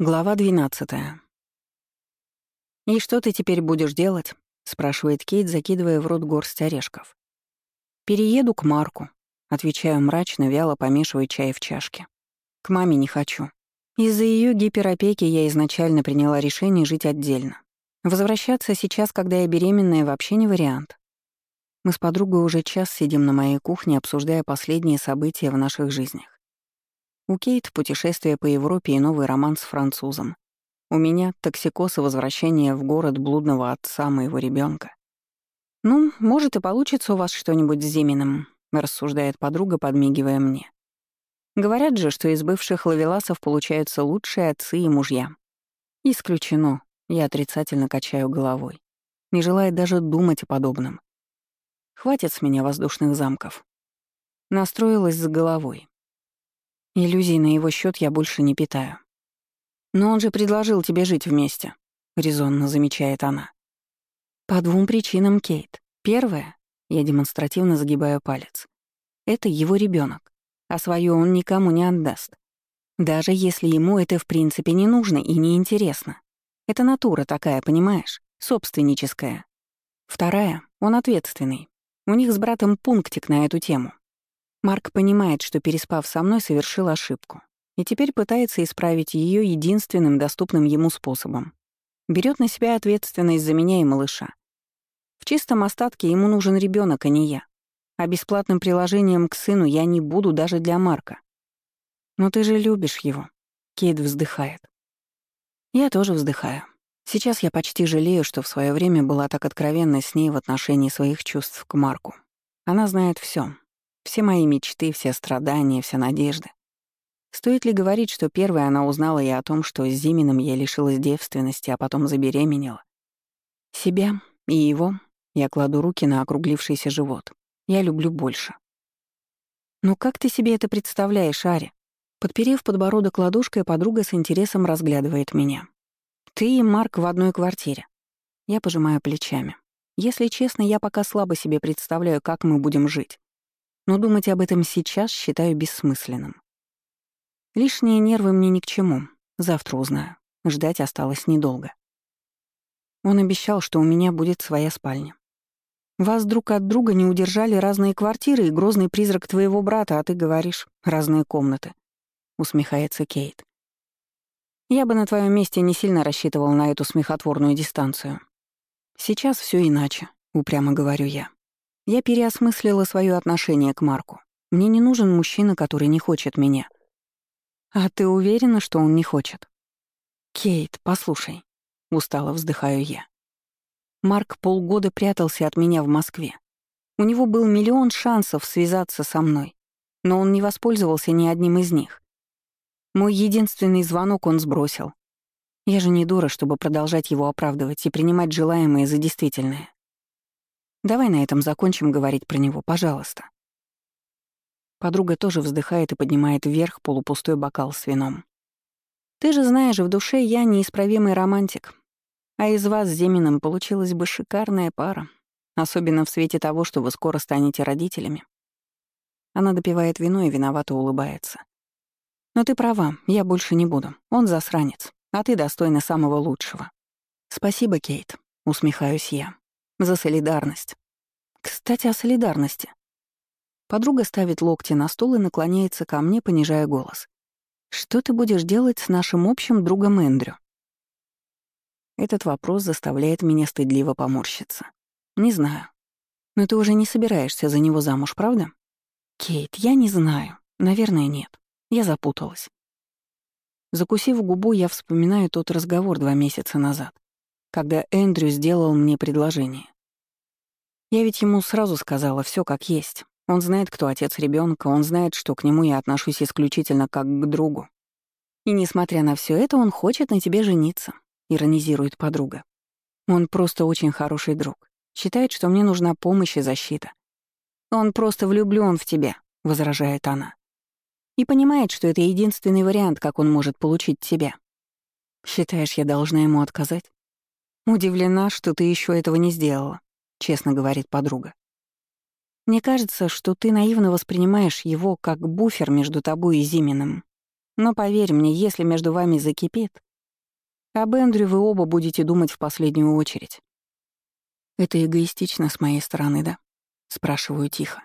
Глава 12. «И что ты теперь будешь делать?» — спрашивает Кейт, закидывая в рот горсть орешков. «Перееду к Марку», — отвечаю мрачно, вяло помешивая чай в чашке. «К маме не хочу. Из-за ее гиперопеки я изначально приняла решение жить отдельно. Возвращаться сейчас, когда я беременная, вообще не вариант. Мы с подругой уже час сидим на моей кухне, обсуждая последние события в наших жизнях. У Кейт путешествие по Европе и новый роман с французом. У меня токсикоз и возвращение в город блудного отца моего ребенка. «Ну, может, и получится у вас что-нибудь с Зиминым», — рассуждает подруга, подмигивая мне. «Говорят же, что из бывших лавеласов получаются лучшие отцы и мужья». «Исключено», — я отрицательно качаю головой. Не желает даже думать о подобном. Хватит с меня воздушных замков. Настроилась с головой. Иллюзий на его счет я больше не питаю. «Но он же предложил тебе жить вместе», — резонно замечает она. «По двум причинам, Кейт. Первое — я демонстративно загибаю палец. Это его ребенок, а свое он никому не отдаст. Даже если ему это в принципе не нужно и не интересно. Это натура такая, понимаешь? Собственническая. Вторая — он ответственный. У них с братом пунктик на эту тему. Марк понимает, что, переспав со мной, совершил ошибку. И теперь пытается исправить ее единственным доступным ему способом. Берет на себя ответственность за меня и малыша. В чистом остатке ему нужен ребенок, а не я. А бесплатным приложением к сыну я не буду даже для Марка. Но ты же любишь его. Кейт вздыхает. Я тоже вздыхаю. Сейчас я почти жалею, что в свое время была так откровенна с ней в отношении своих чувств к Марку. Она знает все, все мои мечты, все страдания, все надежды. Стоит ли говорить, что первой она узнала и о том, что с Зиминым я лишилась девственности, а потом забеременела? Себя и его я кладу руки на округлившийся живот. Я люблю больше. «Ну как ты себе это представляешь, Ари?» Подперев подбородок ладошкой, подруга с интересом разглядывает меня. «Ты и Марк в одной квартире». Я пожимаю плечами. Если честно, я пока слабо себе представляю, как мы будем жить но думать об этом сейчас считаю бессмысленным. Лишние нервы мне ни к чему, завтра узнаю. Ждать осталось недолго. Он обещал, что у меня будет своя спальня. Вас друг от друга не удержали разные квартиры и грозный призрак твоего брата, а ты говоришь «разные комнаты», — усмехается Кейт. Я бы на твоем месте не сильно рассчитывал на эту смехотворную дистанцию. Сейчас все иначе, упрямо говорю я. Я переосмыслила свое отношение к Марку. Мне не нужен мужчина, который не хочет меня. А ты уверена, что он не хочет? Кейт, послушай. Устало вздыхаю я. Марк полгода прятался от меня в Москве. У него был миллион шансов связаться со мной, но он не воспользовался ни одним из них. Мой единственный звонок он сбросил. Я же не дура, чтобы продолжать его оправдывать и принимать желаемое за действительное. Давай на этом закончим говорить про него, пожалуйста. Подруга тоже вздыхает и поднимает вверх полупустой бокал с вином. Ты же знаешь, в душе я неисправимый романтик. А из вас с Зиминым получилась бы шикарная пара, особенно в свете того, что вы скоро станете родителями. Она допивает вино и виновато улыбается. Но ты права, я больше не буду. Он засранец, а ты достойна самого лучшего. Спасибо, Кейт, усмехаюсь я за солидарность. Кстати, о солидарности. Подруга ставит локти на стол и наклоняется ко мне, понижая голос. «Что ты будешь делать с нашим общим другом Эндрю?» Этот вопрос заставляет меня стыдливо поморщиться. «Не знаю. Но ты уже не собираешься за него замуж, правда?» «Кейт, я не знаю. Наверное, нет. Я запуталась». Закусив губу, я вспоминаю тот разговор два месяца назад когда Эндрю сделал мне предложение. Я ведь ему сразу сказала все как есть. Он знает, кто отец ребенка, он знает, что к нему я отношусь исключительно как к другу. И несмотря на все это, он хочет на тебе жениться, иронизирует подруга. Он просто очень хороший друг. Считает, что мне нужна помощь и защита. Он просто влюблён в тебя, возражает она. И понимает, что это единственный вариант, как он может получить тебя. Считаешь, я должна ему отказать? «Удивлена, что ты еще этого не сделала», — честно говорит подруга. «Мне кажется, что ты наивно воспринимаешь его как буфер между тобой и Зиминым. Но поверь мне, если между вами закипит, Об Эндрю вы оба будете думать в последнюю очередь. Это эгоистично с моей стороны, да? Спрашиваю тихо.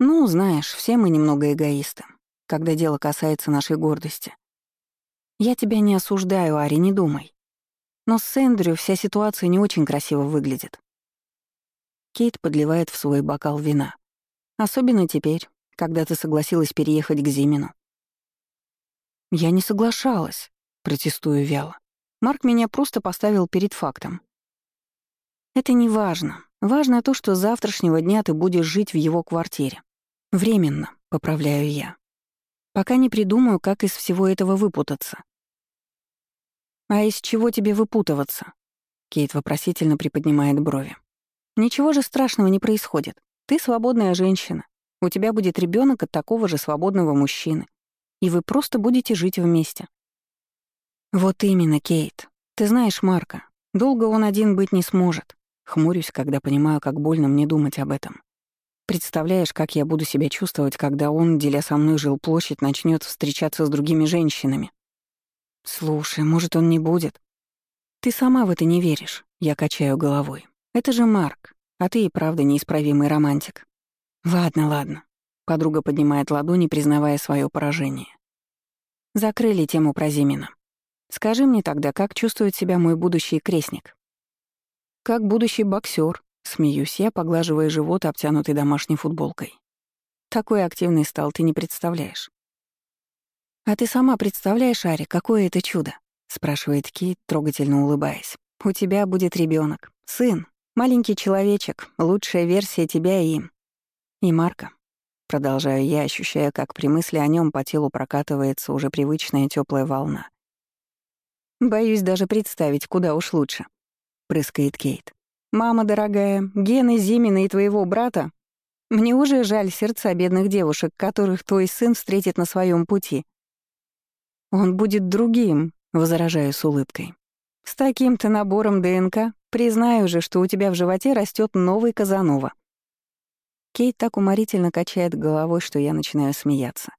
Ну, знаешь, все мы немного эгоисты, когда дело касается нашей гордости. Я тебя не осуждаю, Ари, не думай. Но с Эндрю вся ситуация не очень красиво выглядит. Кейт подливает в свой бокал вина. Особенно теперь, когда ты согласилась переехать к Зимину. Я не соглашалась, протестую вяло. Марк меня просто поставил перед фактом. Это не важно. Важно то, что с завтрашнего дня ты будешь жить в его квартире. Временно, поправляю я. Пока не придумаю, как из всего этого выпутаться. А из чего тебе выпутываться? Кейт вопросительно приподнимает брови. Ничего же страшного не происходит. Ты свободная женщина. У тебя будет ребенок от такого же свободного мужчины. И вы просто будете жить вместе. Вот именно, Кейт. Ты знаешь Марка. Долго он один быть не сможет. Хмурюсь, когда понимаю, как больно мне думать об этом. Представляешь, как я буду себя чувствовать, когда он, деля со мной жилплощадь, начнет встречаться с другими женщинами? Слушай, может, он не будет? Ты сама в это не веришь. Я качаю головой. Это же Марк, а ты и правда неисправимый романтик. Ладно, ладно. Подруга поднимает ладони, признавая свое поражение. Закрыли тему про Зимина. Скажи мне тогда, как чувствует себя мой будущий крестник? Как будущий боксер, смеюсь я, поглаживая живот, обтянутый домашней футболкой. Такой активный стал, ты не представляешь. «А ты сама представляешь, Ари, какое это чудо?» — спрашивает Кейт, трогательно улыбаясь. «У тебя будет ребенок, сын, маленький человечек, лучшая версия тебя и им. И Марка». Продолжаю я, ощущая, как при мысли о нем по телу прокатывается уже привычная теплая волна. Боюсь даже представить, куда уж лучше прыскает Кейт. «Мама дорогая, Гены Зимина и твоего брата? Мне уже жаль сердца бедных девушек, которых твой сын встретит на своем пути. Он будет другим», — возражаю с улыбкой. «С таким-то набором ДНК признаю же, что у тебя в животе растет новый Казанова». Кейт так уморительно качает головой, что я начинаю смеяться.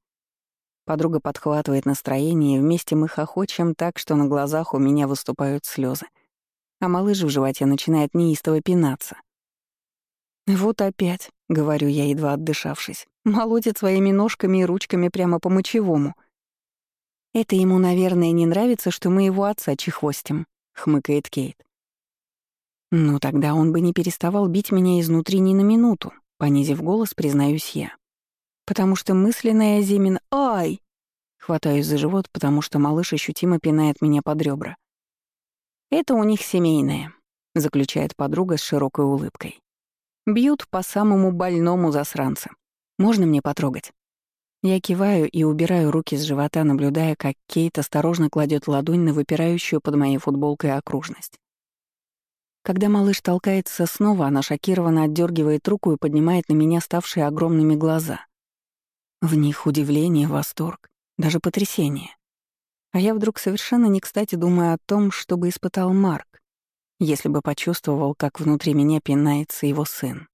Подруга подхватывает настроение, и вместе мы хохочем так, что на глазах у меня выступают слезы а малыш в животе начинает неистово пинаться. «Вот опять», — говорю я, едва отдышавшись, молотит своими ножками и ручками прямо по мочевому. «Это ему, наверное, не нравится, что мы его отца чехвостим», — хмыкает Кейт. «Ну, тогда он бы не переставал бить меня изнутри ни на минуту», — понизив голос, признаюсь я. «Потому что мысленная Зимин... Ай!» Хватаюсь за живот, потому что малыш ощутимо пинает меня под ребра. «Это у них семейное», — заключает подруга с широкой улыбкой. «Бьют по самому больному засранце. Можно мне потрогать?» Я киваю и убираю руки с живота, наблюдая, как Кейт осторожно кладет ладонь на выпирающую под моей футболкой окружность. Когда малыш толкается снова, она шокированно отдергивает руку и поднимает на меня ставшие огромными глаза. В них удивление, восторг, даже потрясение. А я вдруг совершенно не кстати думаю о том, что бы испытал Марк, если бы почувствовал, как внутри меня пинается его сын.